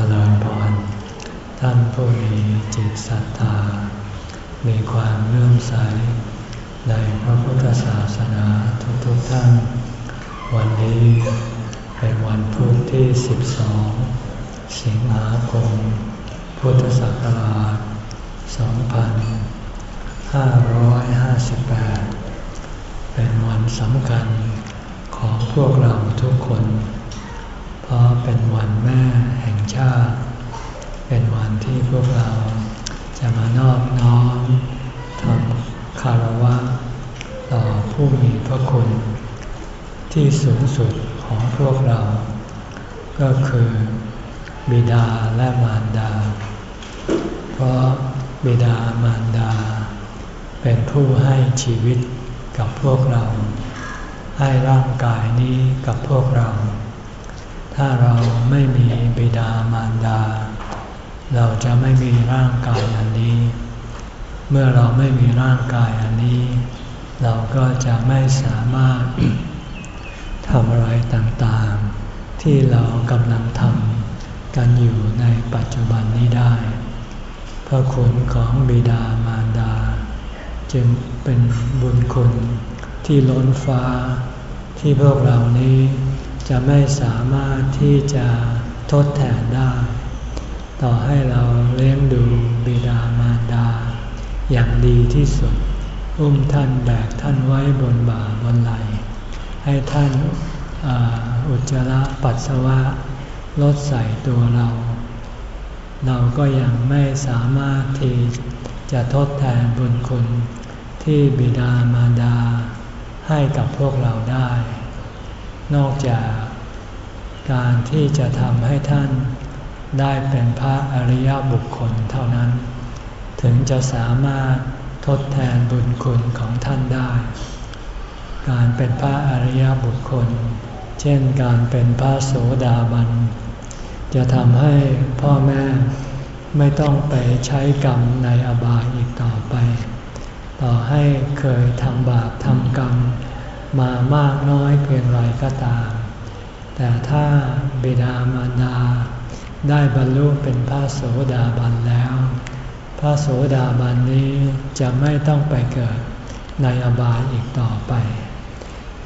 จริญพร ท่านผู้มีจิตศรัทธา มีความเลื่อมใส ในพระพุทธศาสนาทุกๆทท่าน วันนี้เป็นวันพุธที่ 12 สิงหาคม พุทธศักราช 2558 เป็นวันสำคัญของพวกเราทุกคน เพราะเป็นวันแม่แห่ง ชาติ เป็นวันที่พวกเราจะมานอบน้อมทำคารวะ ต่อผู้มีพระคุณ ที่สูงสุดของพวกเรา ก็คือบิดาและมารดา เพราะบิดามารดา เป็นผู้ให้ชีวิตกับพวกเรา ให้ร่างกายนี้กับพวกเรา ถ้าเราไม่มีบิดามารดา เราจะไม่มีร่างกายอันนี้ เมื่อเราไม่มีร่างกายอันนี้ เราก็จะไม่สามารถทำอะไรต่างๆ ที่เรากำลังทำกันอยู่ในปัจจุบันนี้ได้ พระคุณของบิดามารดา จึงเป็นบุญคุณที่ล้นฟ้าที่พวกเรานี้ จะไม่สามารถที่จะทดแทนได้ ต่อให้เราเลี้ยงดูบิดามารดา อย่างดีที่สุด อุ้มท่านแบกท่านไว้บนบ่าบนไหล ให้ท่านอุจจาระปัสสาวะลดใส่ตัวเรา เราก็ยังไม่สามารถที่จะทดแทนบุญคุณที่บิดามารดาให้กับพวกเราได้ นอกจากการที่จะทำให้ท่านได้เป็นพระอริยบุคคลเท่านั้น ถึงจะสามารถทดแทนบุญคุณของท่านได้ การเป็นพระอริยบุคคล เช่นการเป็นพระโสดาบัน จะทำให้พ่อแม่ไม่ต้องไปใช้กรรมในอบายอีกต่อไป ต่อให้เคยทำบาปทำกรรม มามากน้อยเพียงไรก็ตาม แต่ถ้าบิดามารดา ได้บรรลุเป็นพระโสดาบันแล้ว พระโสดาบันนี้จะไม่ต้องไปเกิดในอบายอีกต่อไป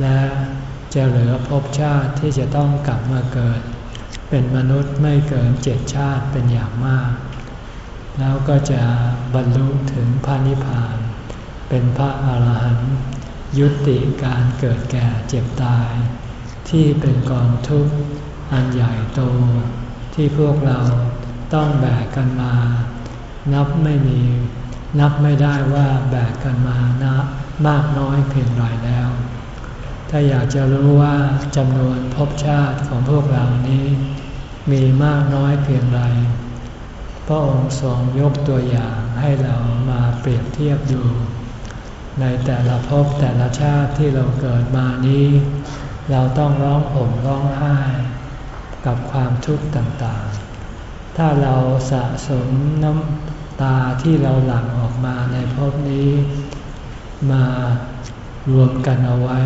และจะเหลือภพชาติที่จะต้องกลับมาเกิด เป็นมนุษย์ไม่เกินเจ็ดชาติเป็นอย่างมาก แล้วก็จะบรรลุถึงพระนิพพาน เป็นพระอาหารหันต์ ยุติการเกิดแก่เจ็บตาย ที่เป็นกองทุกข์อันใหญ่โต ที่พวกเราต้องแบกกันมา นับไม่มี นับไม่ได้ว่าแบกกันมานะมากน้อยเพียงไรแล้ว ถ้าอยากจะรู้ว่าจำนวนภพชาติของพวกเรานี้ มีมากน้อยเพียงไรพระองค์ทรงยกตัวอย่างให้เรามาเปรียบเทียบดู ในแต่ละภพแต่ละชาติที่เราเกิดมานี้ เราต้องร้องห่มร้องไห้ กับความทุกข์ต่างๆ ถ้าเราสะสมน้ำตาที่เราหลั่งออกมาในภพนี้ มารวมกันเอาไว้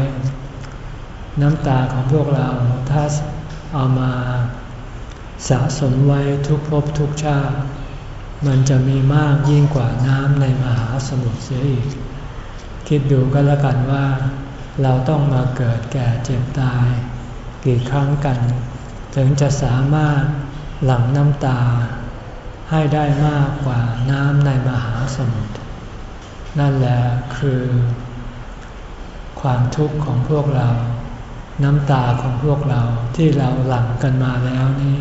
น้ำตาของพวกเราถ้าเอามาสะสมไว้ทุกภพทุกชาติ มันจะมีมากยิ่งกว่าน้ำในมหาสมุทรเสียอีก คิดดูก็แล้วกันว่า เราต้องมาเกิดแก่เจ็บตาย กี่ครั้งกัน ถึงจะสามารถหลั่งน้ำตา ให้ได้มากกว่าน้ำในมหาสมุทรนั่นแหละคือ ความทุกข์ของพวกเรา น้ำตาของพวกเราที่เราหลั่งกันมาแล้วนี้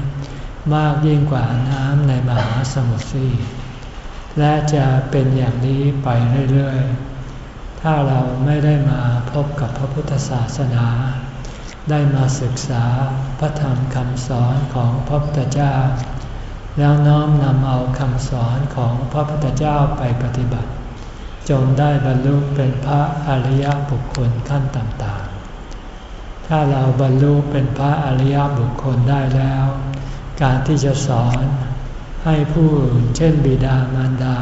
มากยิ่งกว่าน้ำในมหาสมุทรซีและจะเป็นอย่างนี้ไปเรื่อยๆ ถ้าเราไม่ได้มาพบกับพระพุทธศาสนา ได้มาศึกษาพระธรรมคำสอนของพระพุทธเจ้า แล้วน้อมนำเอาคำสอนของพระพุทธเจ้าไปปฏิบัติ จนได้บรรลุเป็นพระอริยบุคคลขั้นต่างๆ ถ้าเราบรรลุเป็นพระอริยบุคคลได้แล้ว การที่จะสอนให้ผู้อื่นเช่นบิดามารดา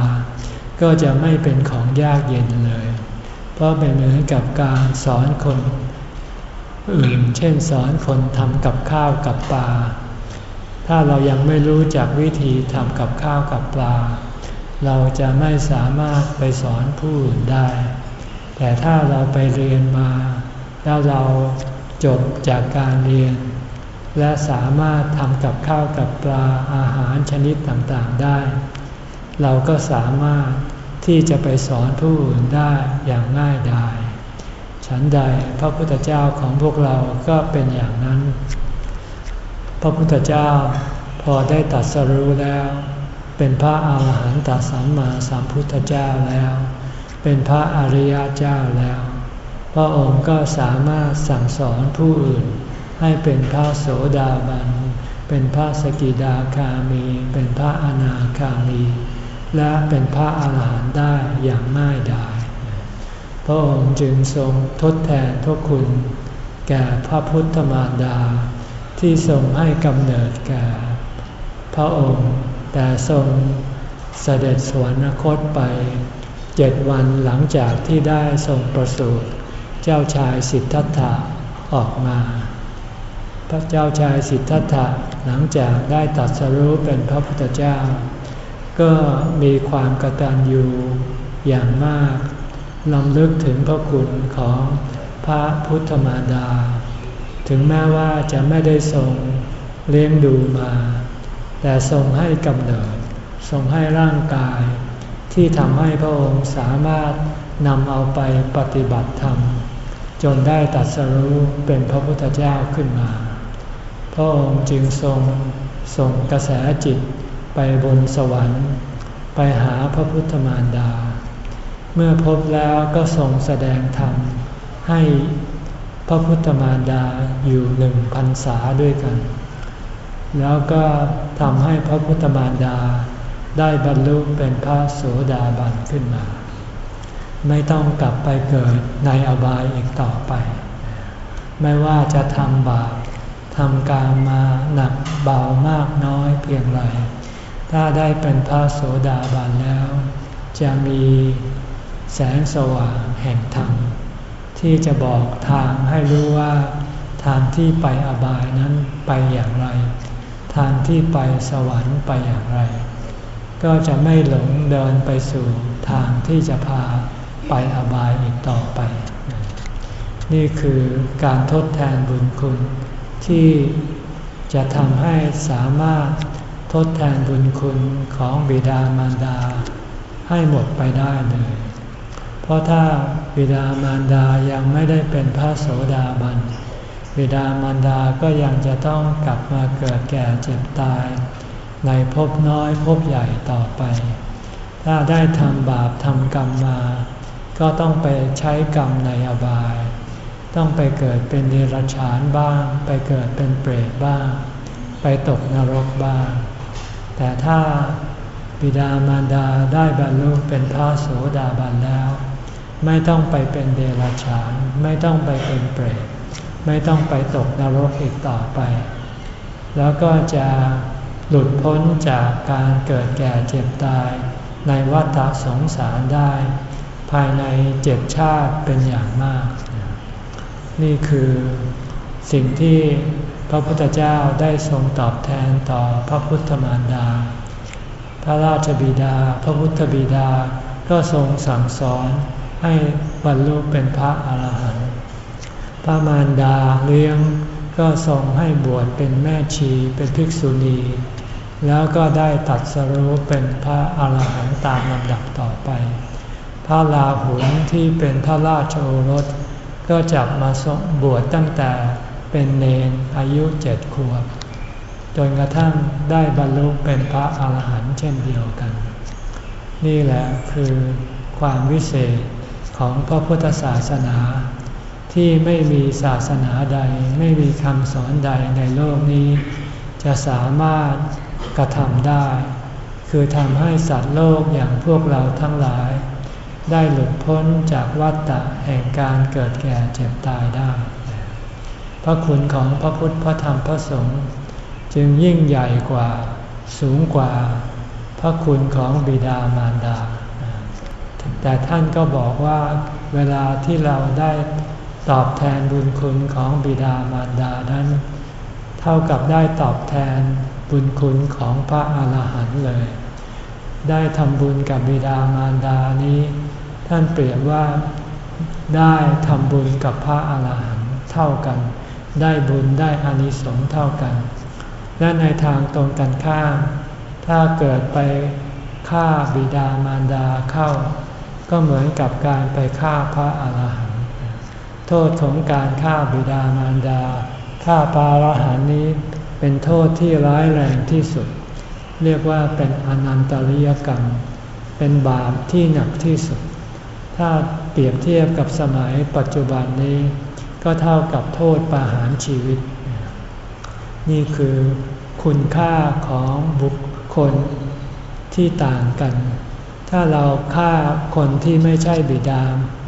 ก็จะไม่เป็นของยากเย็นเลย เพราะเป็นเหมือนกับการสอนคนอื่น เช่นสอนคนทำกับข้าวกับปลา ถ้าเรายังไม่รู้จักวิธีทำกับข้าวกับปลา เราจะไม่สามารถไปสอนผู้อื่นได้ แต่ถ้าเราไปเรียนมา แล้วเราจบจากการเรียน และสามารถทำกับข้าวกับปลาอาหารชนิดต่างๆได้ เราก็สามารถ ที่จะไปสอนผู้อื่นได้อย่างง่ายดายฉันใดพระพุทธเจ้าของพวกเราก็เป็นอย่างนั้น พระพุทธเจ้าพอได้ตัดสรู้แล้ว เป็นพระอาหารหันตสัมมาสัมพุทธเจ้าแล้ว เป็นพระอริยเจ้าแล้ว พระองค์ก็สามารถสั่งสอนผู้อื่น ให้เป็นพระโสดาบัน เป็นพระสกิดาคามี เป็นพระอนาคามี และเป็นพระอาหารหันต์ได้อย่างง่ายดายพระองค์จึงทรงทดแทนพระคุณ แก่พระพุทธมารดา ที่ทรงให้กำเนิดแก่ พระองค์แต่ทรงเสด็จสวรรคตไปเจ็ดวันหลังจากที่ได้ทรงประสูติเจ้าชายสิทธัตถะออกมา พระเจ้าชายสิทธัตถะหลังจากได้ตัดสรู้เป็นพระพุทธเจ้า ก็มีความกตัญญูอย่างมากลำลึกถึงพระคุณของพระพุทธมารดา ถึงแม้ว่าจะไม่ได้ทรงเลี้ยงดูมา แต่ทรงให้กำเนิด ทรงให้ร่างกาย ที่ทำให้พระองค์สามารถนำเอาไปปฏิบัติธรรม จนได้ตัดสรู้เป็นพระพุทธเจ้าขึ้นมา พระองค์จึงทรงส่งกระแสจิต ไปบนสวรรค์ ไปหาพระพุทธมารดา เมื่อพบแล้วก็ทรงแสดงธรรมให้พระพุทธมารดาอยู่หนึ่งพันษาด้วยกัน แล้วก็ทำให้พระพุทธมารดาได้บรรลุเป็นพระโสดาบันขึ้นมา ไม่ต้องกลับไปเกิดในอบายอีกต่อไป ไม่ว่าจะทำบาปทำการมาหนักเบามากน้อยเพียงไร ถ้าได้เป็นพระโสดาบันแล้ว จะมีแสงสว่างแห่งธรรมที่จะบอกทางให้รู้ว่าทางที่ไปอบายนั้นไปอย่างไร ทางที่ไปสวรรค์ไปอย่างไร ก็จะไม่หลงเดินไปสู่ทางที่จะพาไปอบายอีกต่อไป นี่คือการทดแทนบุญคุณที่จะทำให้สามารถ ทดแทนบุญคุณของบิดามารดา ให้หมดไปได้เลย เพราะถ้าบิดามารดายังไม่ได้เป็นพระโสดาบัน บิดามารดาก็ยังจะต้องกลับมาเกิดแก่เจ็บตาย ในภพน้อยภพใหญ่ต่อไป ถ้าได้ทำบาปทำกรรมมา ก็ต้องไปใช้กรรมในอบาย ต้องไปเกิดเป็นเดรัจฉานบ้าง ไปเกิดเป็นเปรตบ้างไปตกนรกบ้าง แต่ถ้าบิดามารดาได้บรรลุเป็นพระโสดาบันแล้ว ไม่ต้องไปเป็นเดรัจฉาน ไม่ต้องไปเป็นเปรตไม่ต้องไปตกนรกอีกต่อไป แล้วก็จะหลุดพ้นจากการเกิดแก่เจ็บตาย ในวัฏสงสารได้ ภายในเจ็ดชาติเป็นอย่างมาก นี่คือสิ่งที่ ระพุทธเจ้าได้ทรงตอบแทนต่อพระพุทธมารดา พระราชบิดา พระพุทธบิดา ก็ทรงสั่งสอนให้บรรลุเป็นพระอาหารหันต์ พระมารดาเลี้ยงก็ส่งให้บวชเป็นแม่ชีเป็นภิกษุณี แล้วก็ได้ตัดสรู้เป็นพระอาหารหันต์ตามลำดับต่อไป พระลาหุนที่เป็นพระราชโอรส ก็จับมาส่งบวชตั้งแต่ เป็นเนนอายุเจ็ดขวบ จนกระทั่งได้บรรลุเป็นพระอาหารหันต์เช่นเดียวกัน นี่แหละคือความวิเศษของพระพุทธศาสนา ที่ไม่มีศาสนาใด ไม่มีคำสอนใดในโลกนี้ จะสามารถกระทำได้ คือทำให้สัตว์โลกอย่างพวกเราทั้งหลาย ได้หลุดพ้นจากวัฏฏะแห่งการเกิดแก่เจ็บตายได้ พระคุณของพระพุทธพระธรรมพระสงฆ์จึงยิ่งใหญ่กว่าสูงกว่าพระคุณของบิดามารดา แต่ท่านก็บอกว่าเวลาที่เราได้ตอบแทนบุญคุณของบิดามารดานั้น เท่ากับได้ตอบแทนบุญคุณของพระอาหารหันต์เลย ได้ทำบุญกับบิดามารดานี้ ท่านเปรียบว่าได้ทำบุญกับพระอาหารหันต์เท่ากัน ได้บุญได้อานิสงส์เท่ากัน และในทางตรงกันข้าม ถ้าเกิดไปฆ่าบิดามารดาเข้า ก็เหมือนกับการไปฆ่าพระอาหารหันต์โทษของการฆ่าบิดามารดาฆ่าพระอาหารหันต์นี้เป็นโทษที่ร้ายแรงที่สุด เรียกว่าเป็นอนันตริยกรรม เป็นบาปที่หนักที่สุด ถ้าเปรียบเทียบกับสมัยปัจจุบันนี้ ก็เท่ากับโทษประหารชีวิต นี่คือคุณค่าของบุคคลที่ต่างกัน ถ้าเราฆ่าคนที่ไม่ใช่บิดา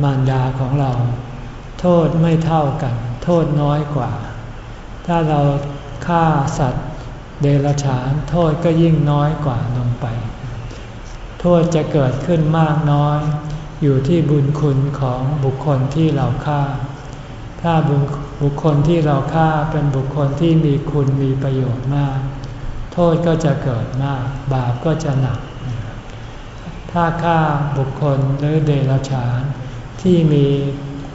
มารดาของเรา โทษไม่เท่ากัน โทษน้อยกว่า ถ้าเราฆ่าสัตว์เดรัจฉานโทษก็ยิ่งน้อยกว่าลงไป โทษจะเกิดขึ้นมากน้อย อยู่ที่บุญคุณของบุคคลที่เราฆ่า ถ้าบุคคลที่เราฆ่าเป็นบุคคลที่มีคุณมีประโยชน์มาก โทษก็จะเกิดมาก บาปก็จะหนัก ถ้าฆ่าบุคคลหรือเดรัจฉานที่มี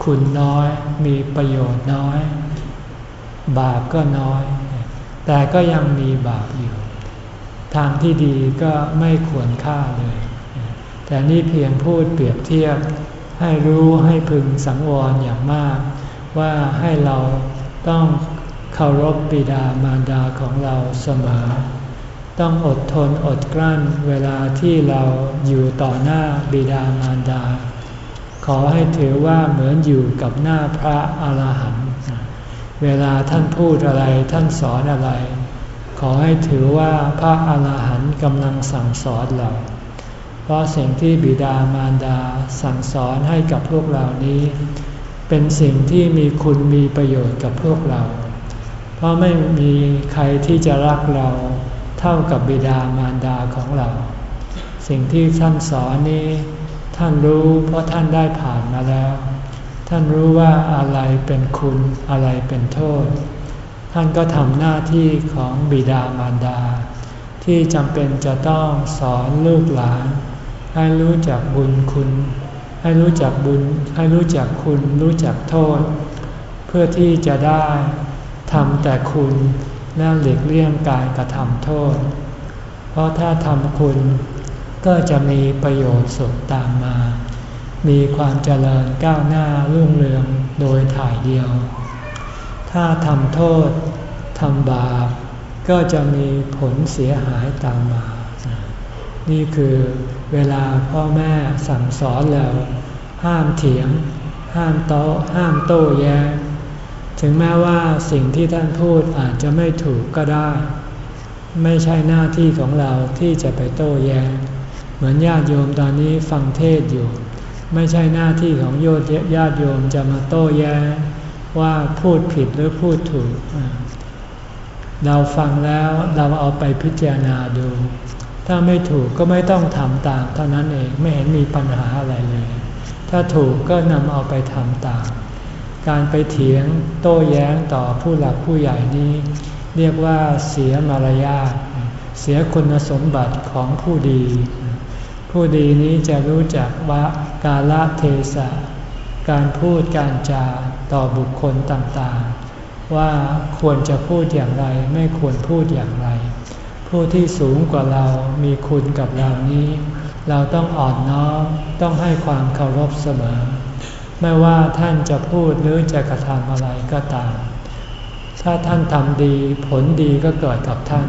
คุณน้อย มีประโยชน์น้อย บาปก็น้อย แต่ก็ยังมีบาปอยู่ ทางที่ดีก็ไม่ควรฆ่าเลย แต่นี่เพียงพูดเปรียบเทียบให้รู้ให้พึงสังวรอย่างมาก ว่าให้เราต้องเคารพบิดามารดาของเราเสมอ ต้องอดทนอดกลั้นเวลาที่เราอยู่ต่อหน้าบิดามารดา ขอให้ถือว่าเหมือนอยู่กับหน้าพระอาหารหันต์เวลาท่านพูดอะไรท่านสอนอะไร ขอให้ถือว่าพระอาหารหันต์กำลังสั่งสอนเราเพราะสิ่งที่บิดามารดาสั่งสอนให้กับพวกเรานี้ เป็นสิ่งที่มีคุณมีประโยชน์กับพวกเรา เพราะไม่มีใครที่จะรักเราเท่ากับบิดามารดาของเรา สิ่งที่ท่านสอนนี้ ท่านรู้เพราะท่านได้ผ่านมาแล้ว ท่านรู้ว่าอะไรเป็นคุณอะไรเป็นโทษ ท่านก็ทำหน้าที่ของบิดามารดา ที่จำเป็นจะต้องสอนลูกหลาน ให้รู้จักบุญคุณ ให้รู้จักบุญ ให้รู้จักคุณ รู้จักโทษ เพื่อที่จะได้ทำแต่คุณและหลีกเลี่ยงการกระทำโทษ เพราะถ้าทำคุณก็จะมีประโยชน์สุดตามมา มีความเจริญก้าวหน้ารุ่งเรืองโดยถ่ายเดียว ถ้าทำโทษทำบาปก็จะมีผลเสียหายตามมา นี่คือเวลาพ่อแม่สั่งสอนเรา ห้ามเถียง ห้ามโต้ห้ามโต้แย้งถึงแม้ว่าสิ่งที่ท่านพูดอาจจะไม่ถูกก็ได้ ไม่ใช่หน้าที่ของเราที่จะไปโต้แย้งเหมือนญาติโยมตอนนี้ฟังเทศอยู่ ไม่ใช่หน้าที่ของโยธญาติโยมจะมาโต้แย้งว่าพูดผิดหรือพูดถูก เราฟังแล้วเราเอาไปพิจารณาดู ถ้าไม่ถูกก็ไม่ต้องทำตามเท่านั้นเองไม่เห็นมีปัญหาอะไรเลย ถ้าถูกก็นำเอาไปทำตาม การไปเถียงโต้แย้งต่อผู้หลักผู้ใหญ่นี้ เรียกว่าเสียมารยาทเสียคุณสมบัติของผู้ดี ผู้ดีนี้จะรู้จักว่ากาลเทศะ การพูดการจาต่อบุคคลต่างๆ ว่าควรจะพูดอย่างไรไม่ควรพูดอย่างไร ผู้ที่สูงกว่าเรามีคุณกับเรานี้ เราต้องอ่อนน้อมต้องให้ความเคารพเสมอ ไม่ว่าท่านจะพูดหรือจะกระทำอะไรก็ตาม ถ้าท่านทำดีผลดีก็เกิดกับท่าน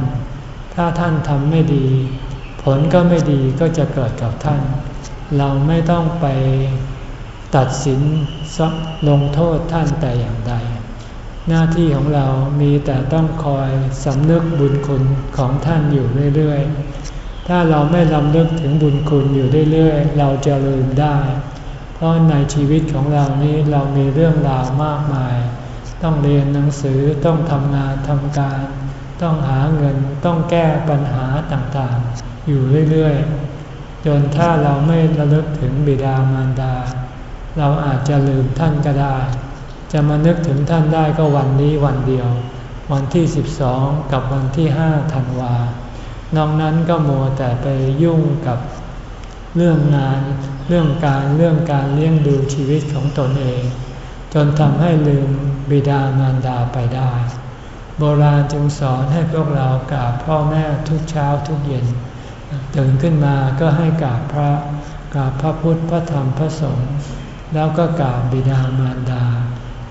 ถ้าท่านทำไม่ดี ผลก็ไม่ดีก็จะเกิดกับท่าน เราไม่ต้องไปตัดสินลงโทษท่านแต่อย่างใด หน้าที่ของเรามีแต่ต้องคอยสำนึกบุญคุณของท่านอยู่เรื่อยๆ ถ้าเราไม่ลำลึกถึงบุญคุณอยู่เรื่อยๆ เราจะลืมได้ เพราะในชีวิตของเรานี้เรามีเรื่องราวมากมาย ต้องเรียนหนังสือต้องทำงานทำการ ต้องหาเงินต้องแก้ปัญหาต่างๆ อยู่เรื่อยๆ จนถ้าเราไม่ระลึกถึงบิดามารดา เราอาจจะลืมท่านก็ได้ จะมานึกถึงท่านได้ก็วันนี้วันเดียว วันที่ 12 กับวันที่5ธันวานอกนั้นก็มัวแต่ไปยุ่งกับเรื่องงาน เรื่องการเรื่องการเลี้ยงดูชีวิตของตนเอง จนทำให้ลืมบิดามารดาไปได้ โบราณจึงสอนให้พวกเรากราบพ่อแม่ทุกเช้าทุกเย็นตื่นขึ้นมาก็ให้กราบพระกราบพระพุทธพระธรรมพระสงฆ์แล้วก็กราบบิดามารดา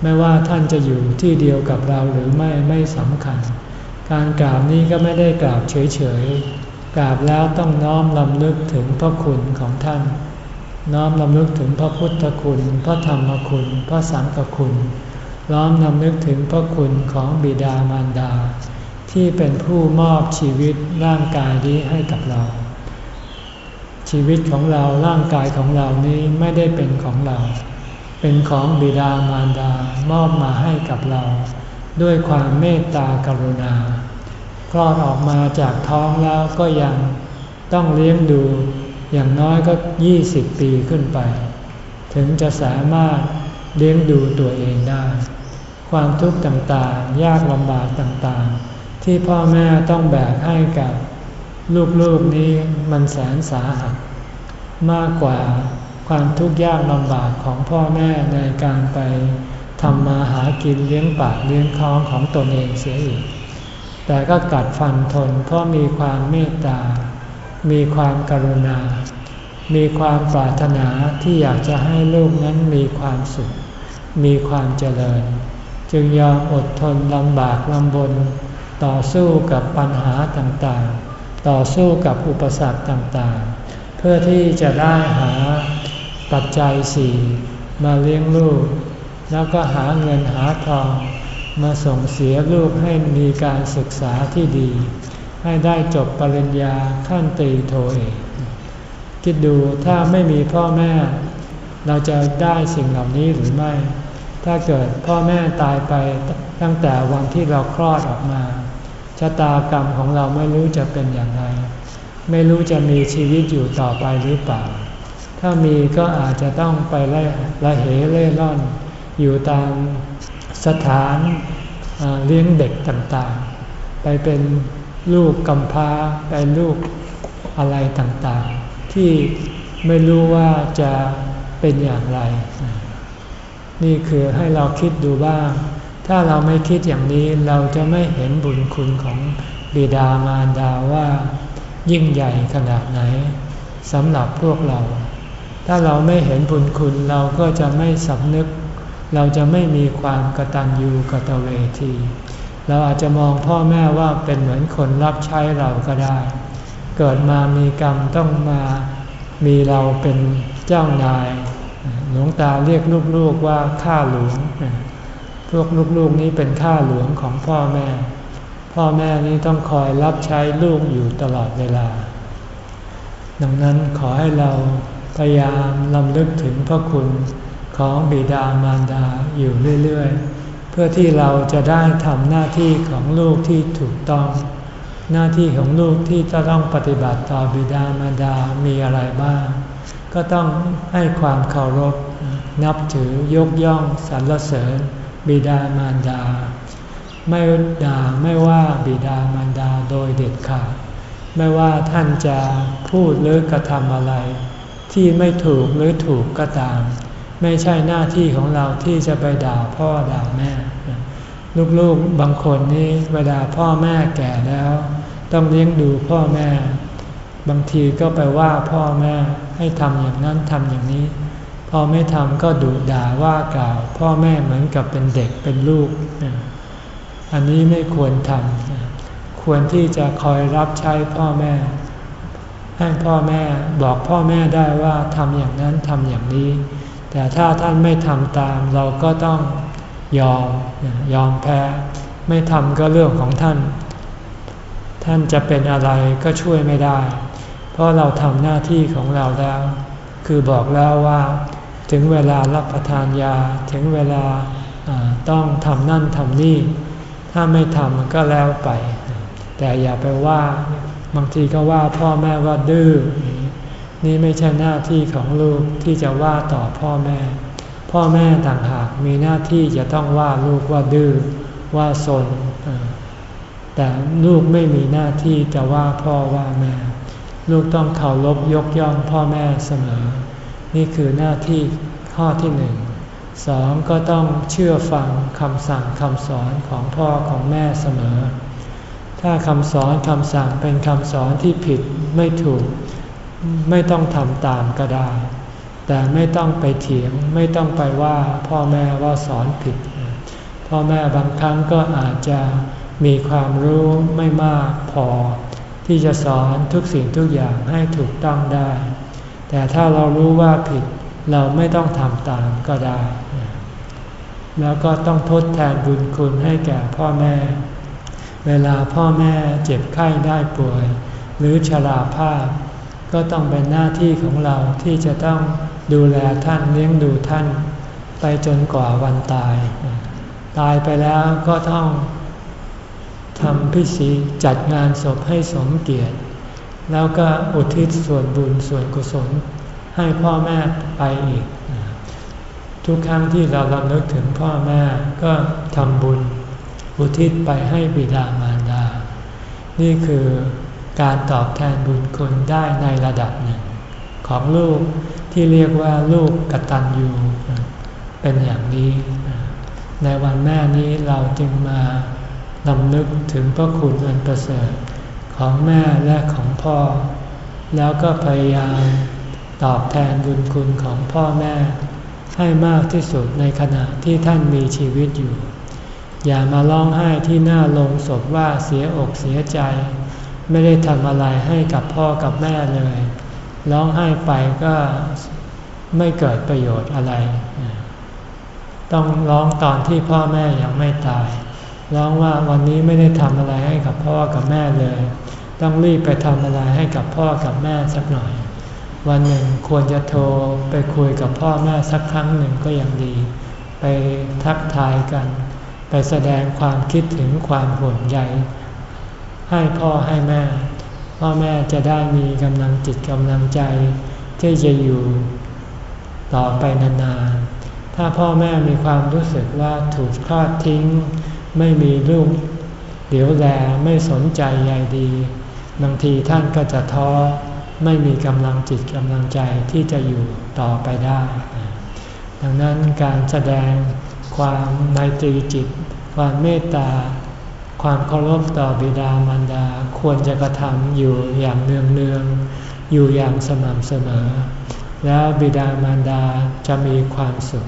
ไม่ว่าท่านจะอยู่ที่เดียวกับเราหรือไม่ไม่สำคัญ การกราบนี้ก็ไม่ได้กราบเฉยๆ กราบแล้วต้องน้อมลำลึกถึงพระคุณของท่าน น้อมลำลึกถึงพระพุทธคุณ พระธรรมคุณ พระสังฆคุณน้อมลำลึกถึงพระคุณของบิดามารดา ที่เป็นผู้มอบชีวิตร่างกายนี้ให้กับเรา ชีวิตของเราร่างกายของเรานี้ไม่ได้เป็นของเรา เป็นของบิดามารดามอบมาให้กับเรา ด้วยความเมตตากรุณา คลอดออกมาจากท้องแล้วก็ยังต้องเลี้ยงดูอย่างน้อยก็ 20 ปีขึ้นไป ถึงจะสามารถเลี้ยงดูตัวเองได้ ความทุกข์ต่างๆ ยากลำบากต่างๆ ที่พ่อแม่ต้องแบกให้กับลูกๆนี้มันแสนสาหัส มากกว่า ความทุกข์ยากลำบากของพ่อแม่ในการไปทำมาหากินเลี้ยงปากเลี้ยงท้องของตนเองเสียอีก แต่ก็กัดฟันทนเพราะมีความเมตตา มีความกรุณา มีความปรารถนาที่อยากจะให้ลูกนั้นมีความสุข มีความเจริญ จึงยอมอดทนลำบากลำบน ต่อสู้กับปัญหาต่างๆ ต่อสู้กับอุปสรรคต่างๆ เพื่อที่จะได้หา ปัจจัยสี่มาเลี้ยงลูก แล้วก็หาเงินหาทอง มาส่งเสียลูกให้มีการศึกษาที่ดี ให้ได้จบปริญญาขั้นตรีโทเอกคิดดูถ้าไม่มีพ่อแม่ เราจะได้สิ่งเหล่านี้หรือไม่ ถ้าเกิดพ่อแม่ตายไปตั้งแต่วันที่เราคลอดออกมาชะตากรรมของเราไม่รู้จะเป็นอย่างไร ไม่รู้จะมีชีวิตอยู่ต่อไปหรือเปล่า ถ้ามีก็อาจจะต้องไปละละเหเล่ร่อน อยู่ตามสถานเลี้ยงเด็กต่างๆ ไปเป็นลูกกำพร้าไปลูกอะไรต่างๆ ที่ไม่รู้ว่าจะเป็นอย่างไร นี่คือให้เราคิดดูบ้าง ถ้าเราไม่คิดอย่างนี้เราจะไม่เห็นบุญคุณของบิดามารดาว่า ยิ่งใหญ่ขนาดไหนสำหรับพวกเรา ถ้าเราไม่เห็นบุญคุณเราก็จะไม่สำนึก เราจะไม่มีความกตัญญูกตเวที เราอาจจะมองพ่อแม่ว่าเป็นเหมือนคนรับใช้เราก็ได้ เกิดมามีกรรมต้องมามีเราเป็นเจ้านาย หลวงตาเรียกลูกๆว่าข้าหลวง พวกลูกๆนี้เป็นข้าหลวงของพ่อแม่ พ่อแม่นี้ต้องคอยรับใช้ลูกอยู่ตลอดเวลา ดังนั้นขอให้เรา พยายามลำลึกถึงพระคุณของบิดามารดาอยู่เรื่อยๆ เพื่อที่เราจะได้ทำหน้าที่ของลูกที่ถูกต้อง หน้าที่ของลูกที่จะต้องปฏิบัติต่อบิดามารดามีอะไรบ้าง ก็ต้องให้ความเคารพ นับถือยกย่องสรรเสริญ บิดามารดา ไม่ด่าไม่ว่าบิดามารดาโดยเด็ดขาดไม่ว่าท่านจะพูดหรือกระทำอะไร ที่ไม่ถูกหรือถูกก็ตาม ไม่ใช่หน้าที่ของเราที่จะไปด่าพ่อด่าแม่ ลูกๆบางคนนี่เวลาพ่อแม่แก่แล้ว ต้องเลี้ยงดูพ่อแม่ บางทีก็ไปว่าพ่อแม่ให้ทำอย่างนั้นทำอย่างนี้ พอไม่ทำก็ดุด่าว่ากล่าว พ่อแม่เหมือนกับเป็นเด็กเป็นลูก อันนี้ไม่ควรทำควรที่จะคอยรับใช้พ่อแม่ ให้พ่อแม่บอกพ่อแม่ได้ว่าทำอย่างนั้นทำอย่างนี้ แต่ถ้าท่านไม่ทำตามเราก็ต้องยอมยอมแพ้ ไม่ทำก็เรื่องของท่าน ท่านจะเป็นอะไรก็ช่วยไม่ได้ เพราะเราทำหน้าที่ของเราแล้ว คือบอกแล้วว่า ถึงเวลารับประทานยาถึงเวลาต้องทำนั่นทำนี่ ถ้าไม่ทำก็แล้วไป แต่อย่าไปว่า บางทีก็ว่าพ่อแม่ว่าดื้อนี่ไม่ใช่หน้าที่ของลูกที่จะว่าต่อพ่อแม่ พ่อแม่ต่างหากมีหน้าที่จะต้องว่าลูกว่าดื้อว่าสน แต่ลูกไม่มีหน้าที่จะว่าพ่อว่าแม่ ลูกต้องเคารพยกย่องพ่อแม่เสมอ นี่คือหน้าที่ข้อที่หนึ่งสองก็ต้องเชื่อฟังคำสั่งคำสอนของพ่อของแม่เสมอ ถ้าคำสอนคำสั่งเป็นคำสอนที่ผิดไม่ถูก ไม่ต้องทำตามก็ได้ แต่ไม่ต้องไปเถียงไม่ต้องไปว่าพ่อแม่ว่าสอนผิด พ่อแม่บางครั้งก็อาจจะมีความรู้ไม่มากพอ ที่จะสอนทุกสิ่งทุกอย่างให้ถูกต้องได้ แต่ถ้าเรารู้ว่าผิดเราไม่ต้องทำตามก็ได้ แล้วก็ต้องทดแทนบุญคุณให้แก่พ่อแม่ เวลาพ่อแม่เจ็บไข้ได้ป่วย หรือชราภาพ ก็ต้องเป็นหน้าที่ของเราที่จะต้องดูแลท่านเลี้ยงดูท่าน ไปจนกว่าวันตาย ตายไปแล้วก็ต้องทำพิธีจัดงานศพให้สมเกียรติ แล้วก็อุทิศส่วนบุญส่วนกุศล ให้พ่อแม่ไปอีก ทุกครั้งที่เราลำลึกถึงพ่อแม่ก็ทำบุญ อุทิศไปให้บิดามารดา นี่คือการตอบแทนบุญคุณได้ในระดับหนึ่ง ของลูกที่เรียกว่าลูกกตัญญูเป็นอย่างนี้ ในวันแม่นี้เราจึงมาลำลึกถึงพระคุณอันประเสริฐของแม่และของพ่อ แล้วก็พยายามตอบแทนบุญคุณของพ่อแม่ ให้มากที่สุดในขณะที่ท่านมีชีวิตอยู่ อย่ามาร้องไห้ที่หน้าลงศพว่าเสียอกเสียใจ ไม่ได้ทำอะไรให้กับพ่อกับแม่เลย ร้องไห้ไปก็ไม่เกิดประโยชน์อะไร ต้องร้องตอนที่พ่อแม่ยังไม่ตาย ร้องว่าวันนี้ไม่ได้ทำอะไรให้กับพ่อกับแม่เลย ต้องรีบไปทำอะไรให้กับพ่อกับแม่สักหน่อย วันหนึ่งควรจะโทรไปคุยกับพ่อแม่สักครั้งหนึ่งก็ยังดี ไปทักทายกัน ไปแสดงความคิดถึงความห่วงใยให้พ่อให้แม่ พ่อแม่จะได้มีกำลังจิตกำลังใจ ที่จะอยู่ต่อไปนานๆ ถ้าพ่อแม่มีความรู้สึกว่าถูกทอดทิ้ง ไม่มีลูกเดี๋ยวแลไม่สนใจใยดีบางทีท่านก็จะท้อไม่มีกำลังจิตกำลังใจที่จะอยู่ต่อไปได้ ดังนั้นการแสดง ความในตรีจิต ความเมตตา ความเคารพต่อบิดามารดาควรจะกระทำอยู่อย่างเนืองเนืองอยู่อย่างสม่ำเสมอ แล้วบิดามารดาจะมีความสุข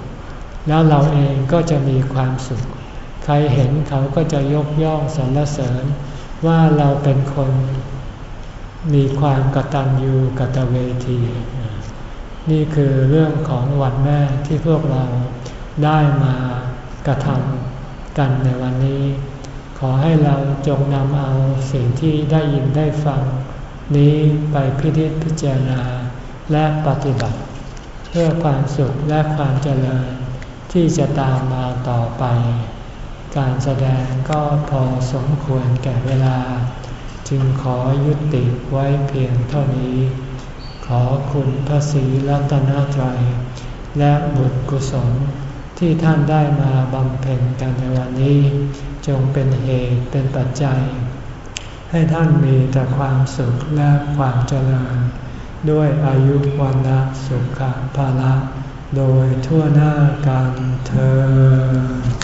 แล้วเราเองก็จะมีความสุข ใครเห็นเขาก็จะยกย่องสรรเสริญ ว่าเราเป็นคนมีความกตัญญูกตเวที นี่คือเรื่องของวันแม่ที่พวกเราได้มา กระทำกันในวันนี้ ขอให้เราจงนำเอาสิ่งที่ได้ยินได้ฟัง นี้ไปพิจิตพิจารณาและปฏิบัติ เพื่อความสุขและความเจริญที่จะตามมาต่อไป การแสดงก็พอสมควรแก่เวลา จึงขอยุติไว้เพียงเท่านี้ ขอคุณพระศรีรัตนตรัย และบุญกุศล ที่ท่านได้มาบำเพ็ญกันในวันนี้ จงเป็นเหตุเป็นปัจจัย ให้ท่านมีแต่ความสุขและความเจริญ ด้วยอายุวันละสุขภาละ โดยทั่วหน้ากันเธอ